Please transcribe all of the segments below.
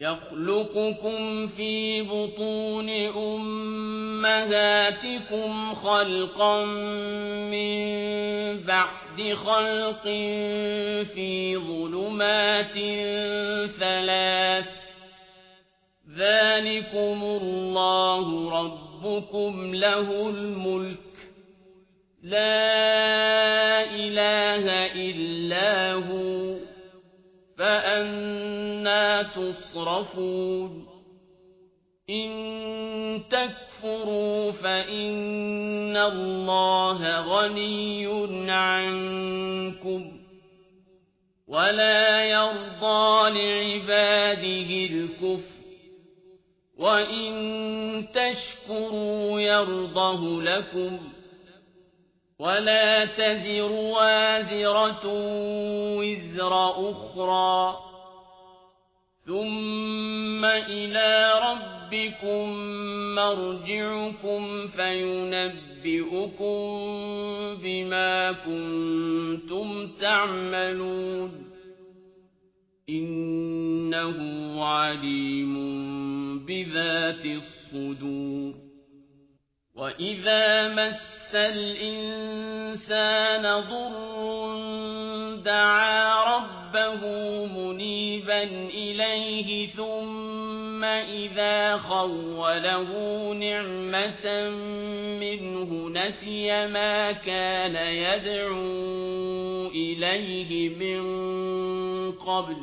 يخلقكم في بطون أمهاتكم خلقا من بعد خلق في ظلمات ثلاث. ذلكم الله ربكم له الملك. لا فأنا تصرفون إن تكفروا فإن الله غني عنكم ولا يرضى لعباده الكفر وإن تشكروا يرضه لكم ولا تزر وازرة وزر أخرى ثم إلى ربكم مرجعكم فينبئكم بما كنتم تعملون إنه عليم بذات الصدور وإذا مس الإنسان ضر دعا ربه منيبا إليه ثم إذا خوله نعمة منه نسي ما كان يدعو إليه من قبل.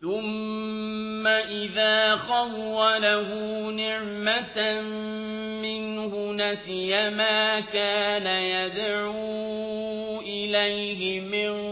ثم إذا خوله نعمة منه نسي ما كان يدعو إليه من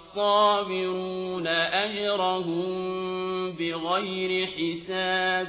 الصابرون أجرهم بغير حساب